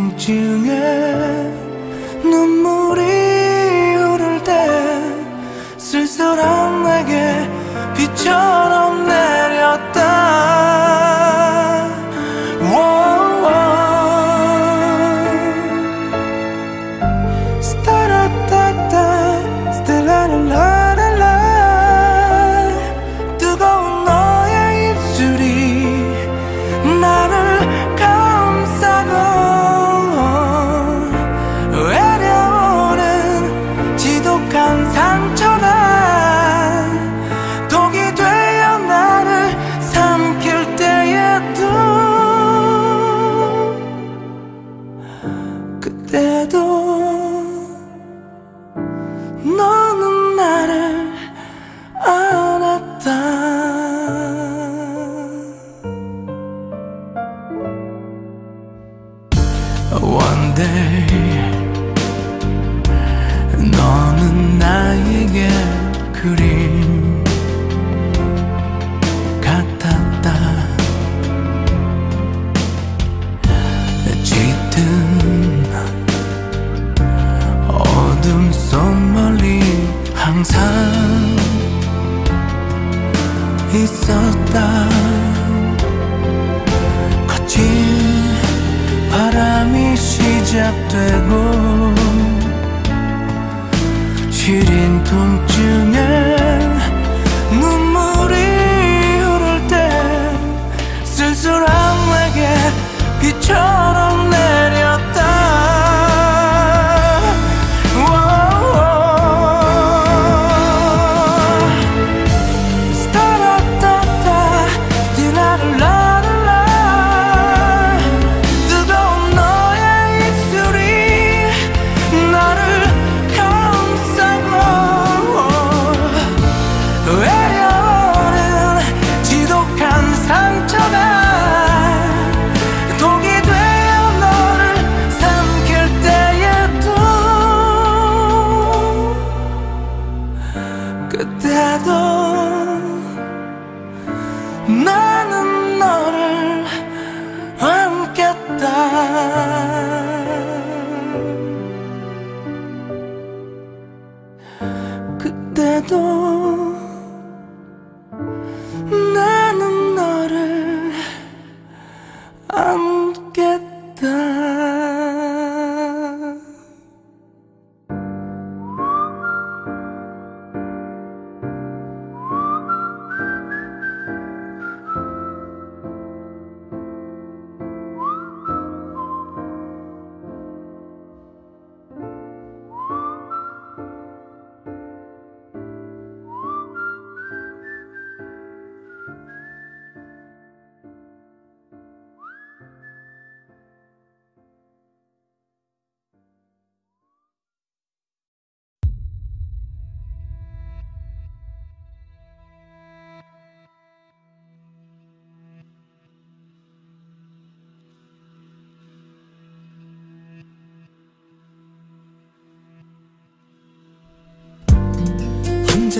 통증에 눈물이 흐를 때 쓸쓸한 내게 빛처럼 내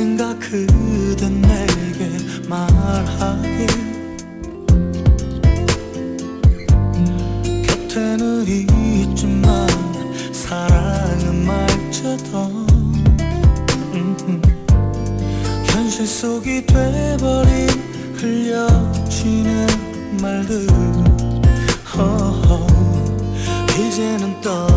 언젠가 그댄 내게 말하길 곁에는 있지만 사랑은 말쳐도. 현실 속이 돼버린 흘려지는 말들. 허허, 이제는 떠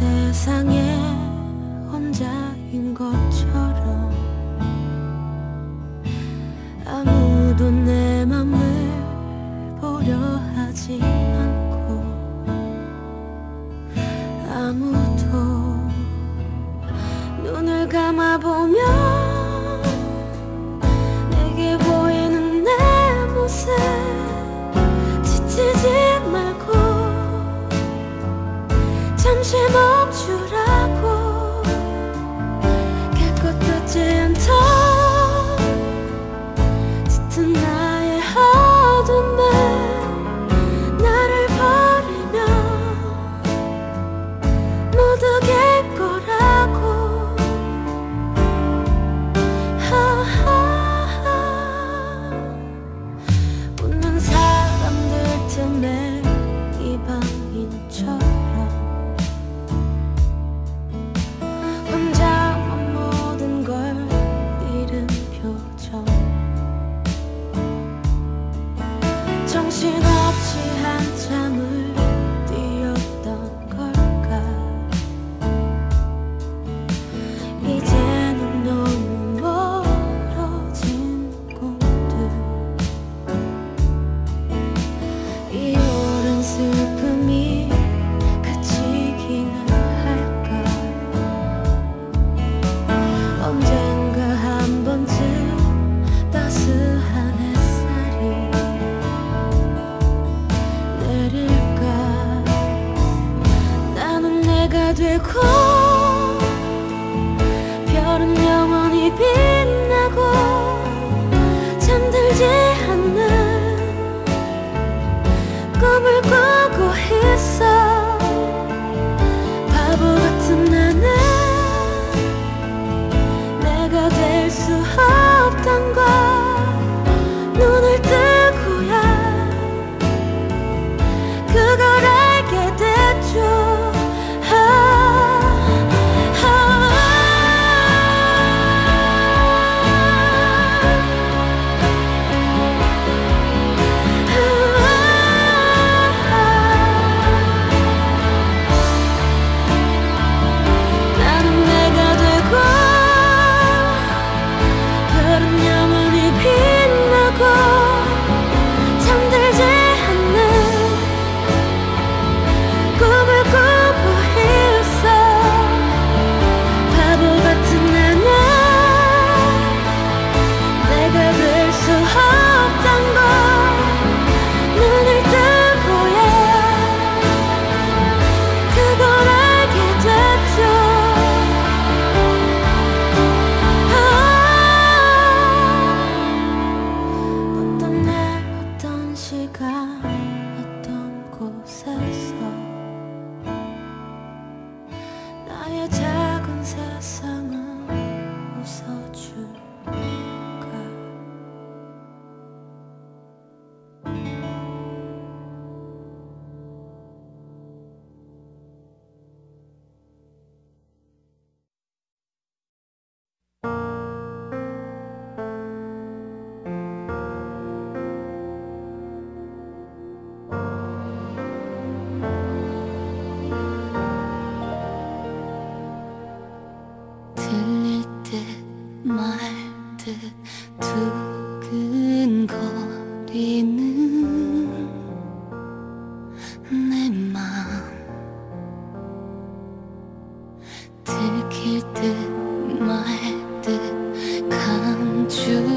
넓은 you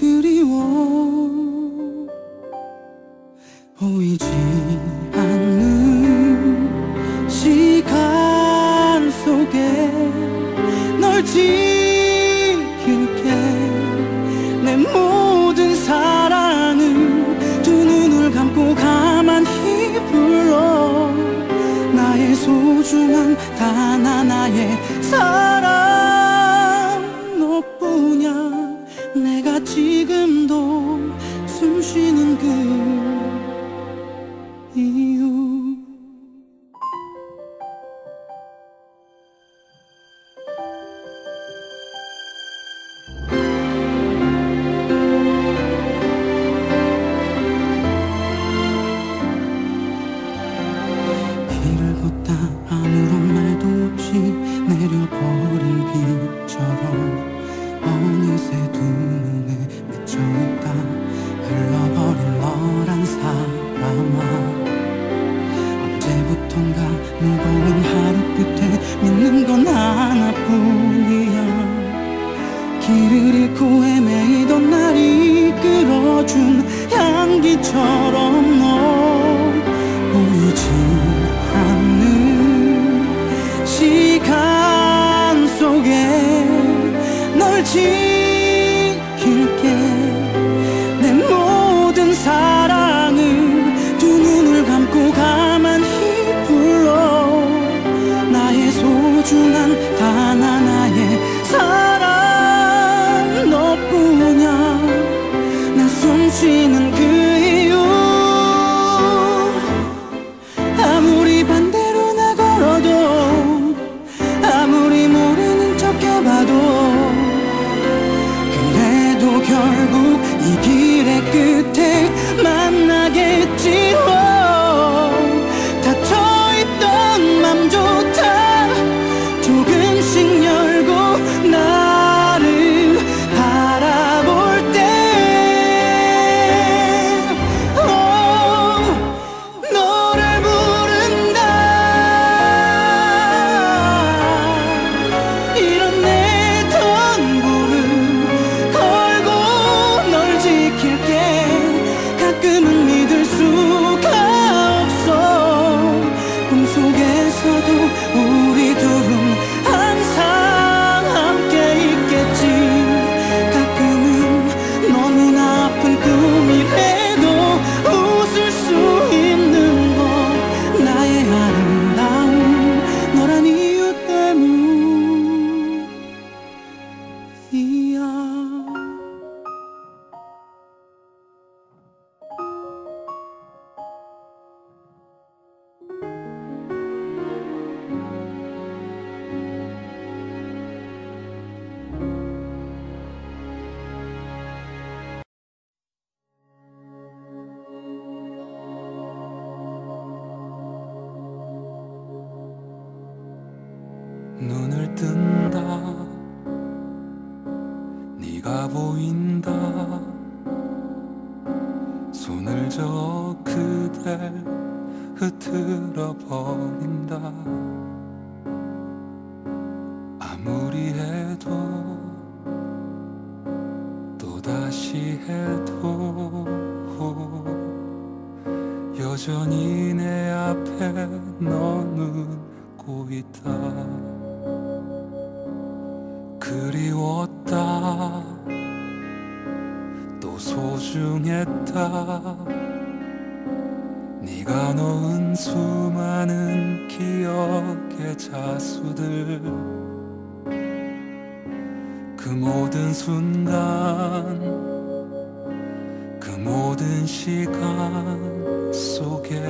그리워. 오이 그 모든 순간 그 모든 시간 속에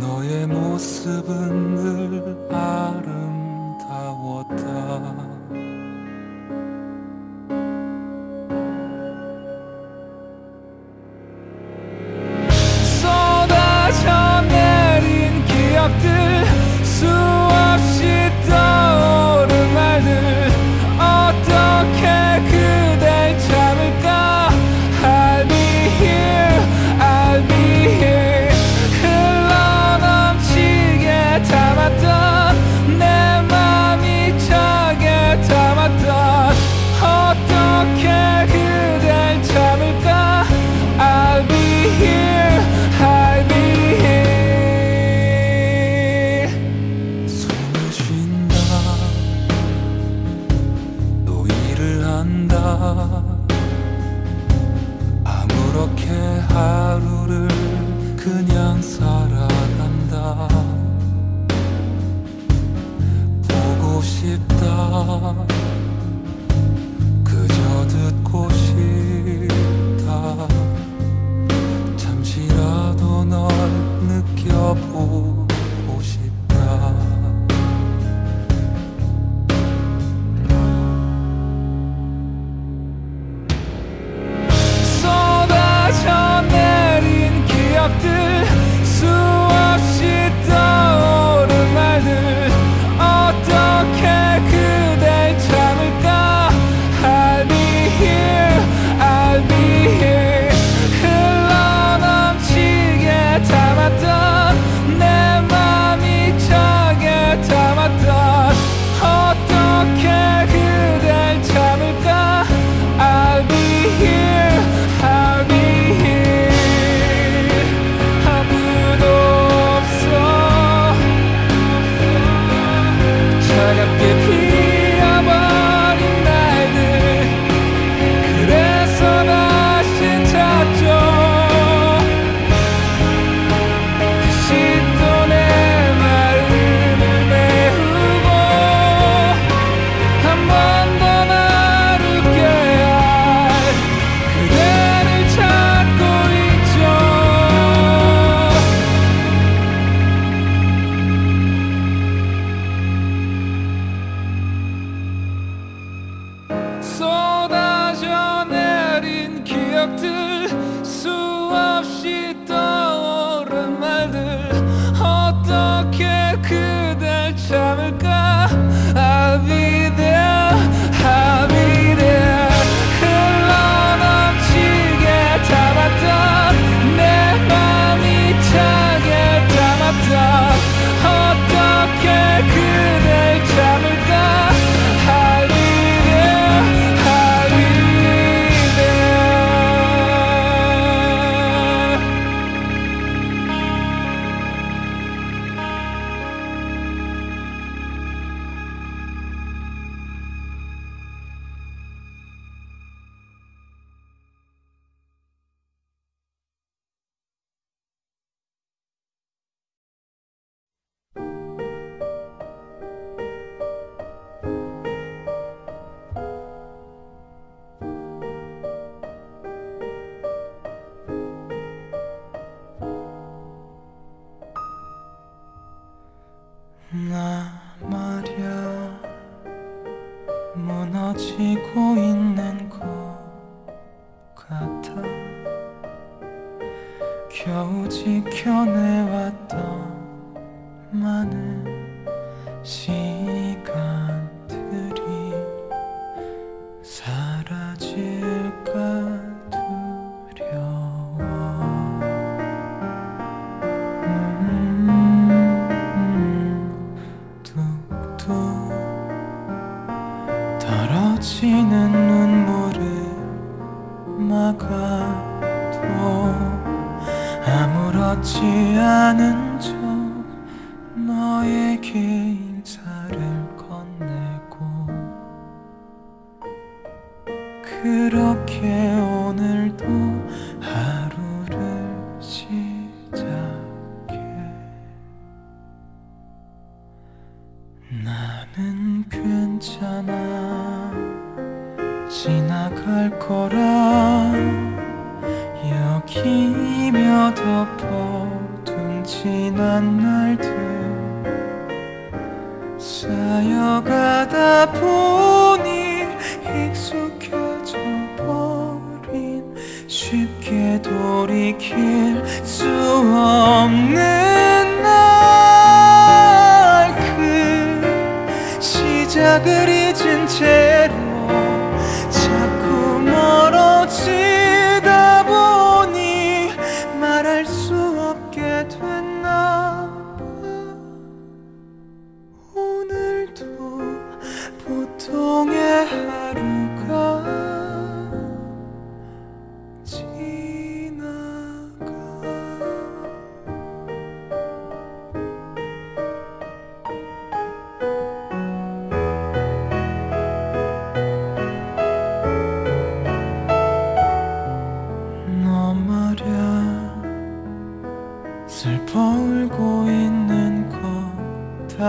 너의 모습은 늘 아름다웠다. 겨우 지켜내왔던 많은 시간.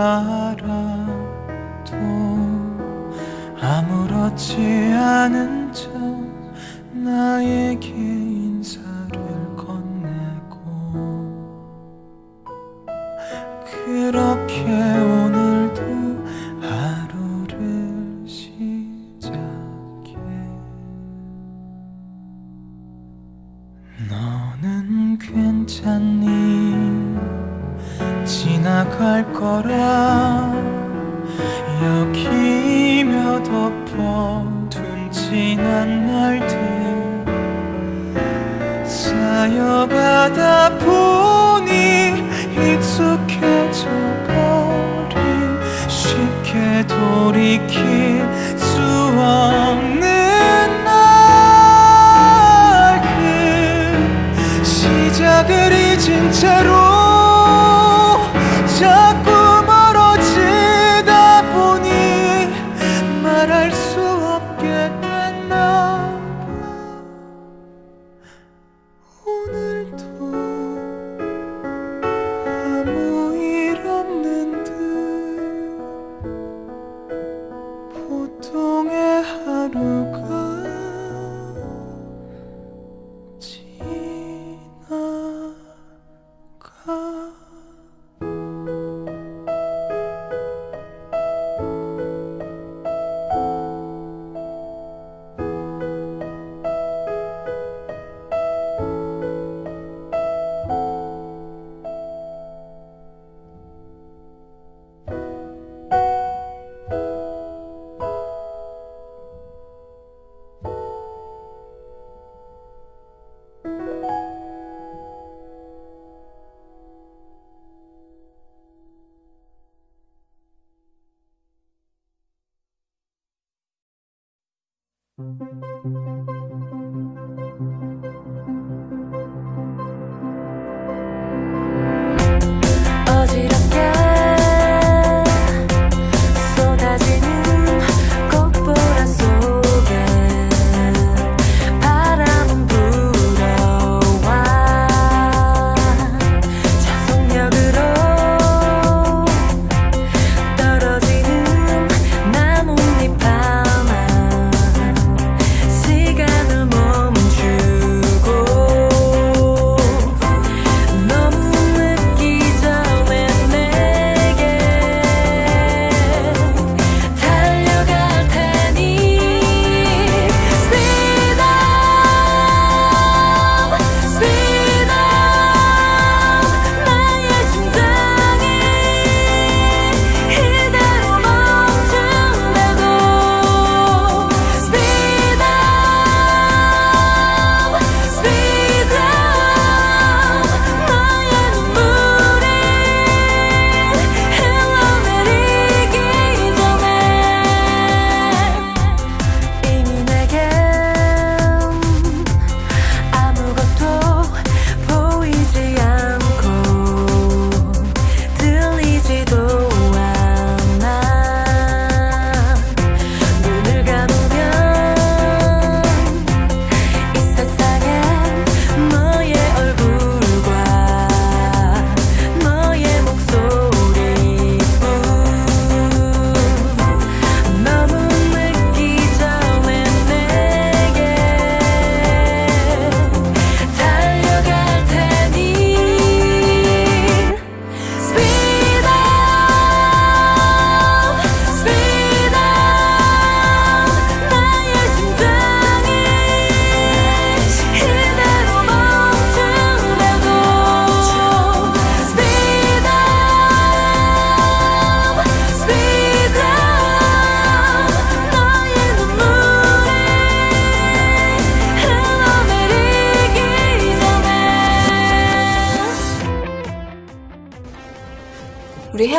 알아도 아무렇지 않은 척 나에게 인사를 건네고 그렇게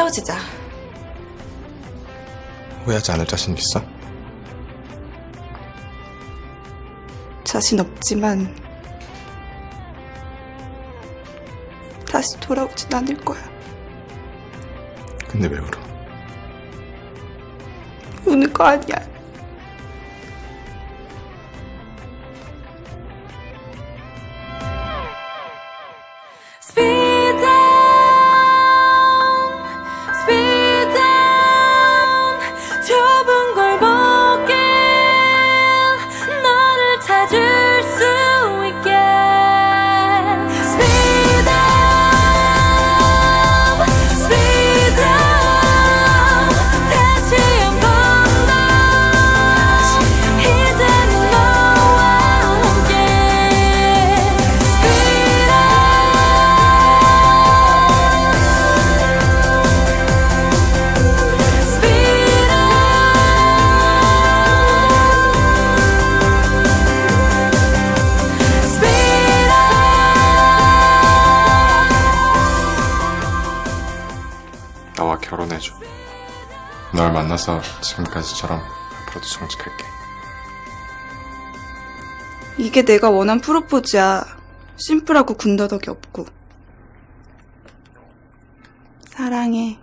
헤어지자. 후회하지 않을 자신 있어? 자신 없지만 다시 돌아오진 않을 거야. 근데 왜 울어? 우는 거 아니야. 만나서 지금까지처럼 앞으로도 정직할게. 이게 내가 원한 프로포즈야. 심플하고 군더더기 없고. 사랑해.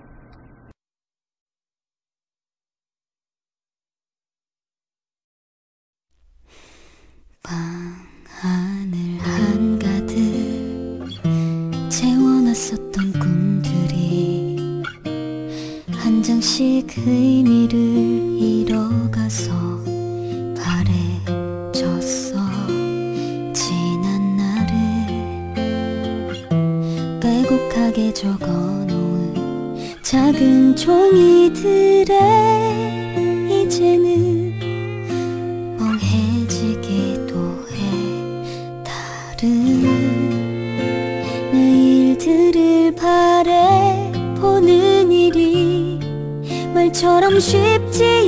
방 하늘 한 장씩 의미를 잃어가서 바래졌어. 지난 날을 빼곡하게 적어놓은 작은 종이들에 처럼 쉽지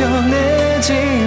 버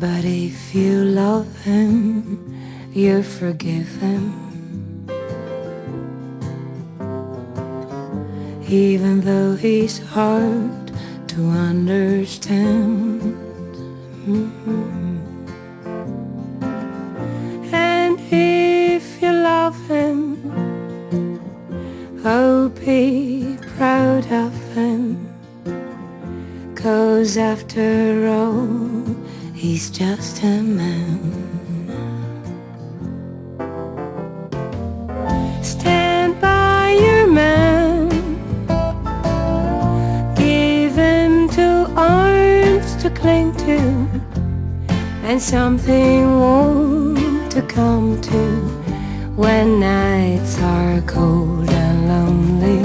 But if you love him, you forgive him. Even though he's hard to understand. Mhm. And if you love him, oh, be proud of him. Cause after all, he's just a man. Stand by your man. Give him two arms to cling to and something warm to come to when nights are cold and lonely.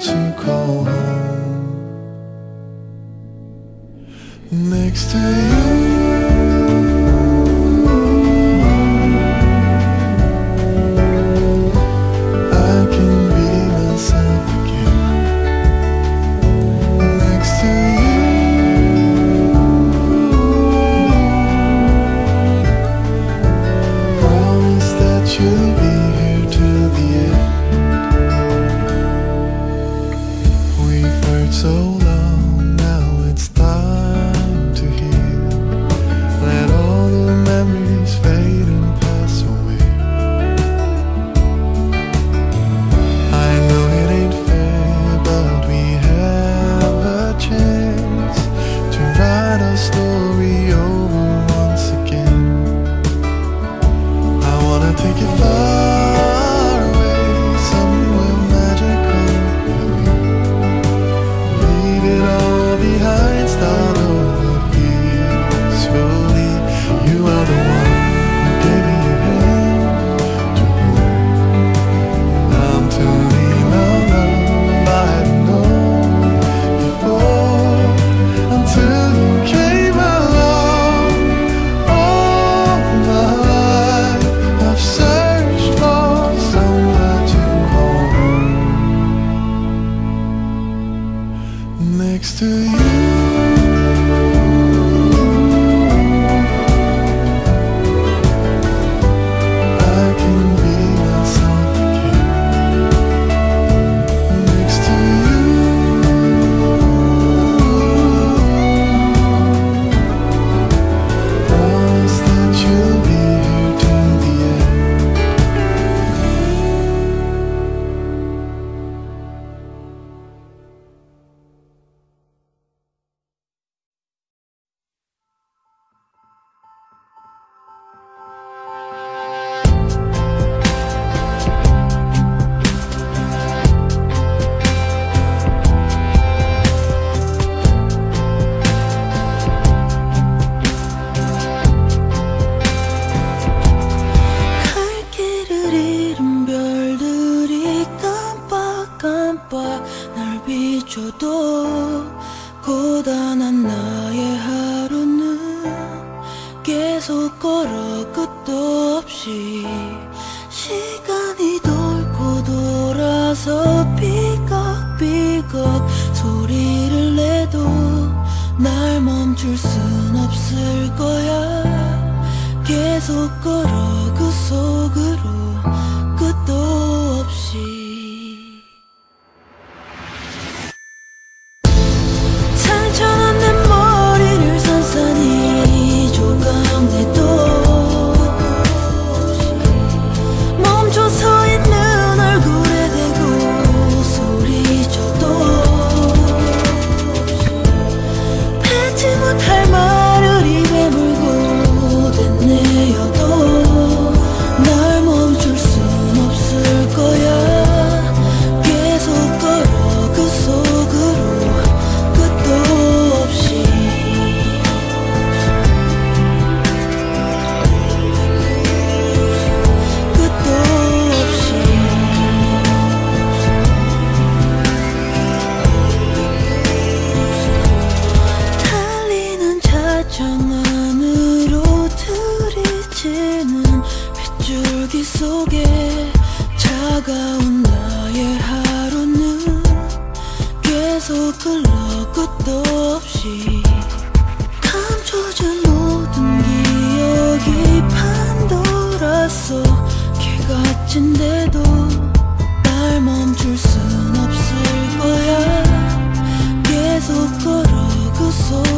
To call home. Next to you, 알았어. 개같은데도 날 멈출 순 없을 거야. 계속 걸어 그속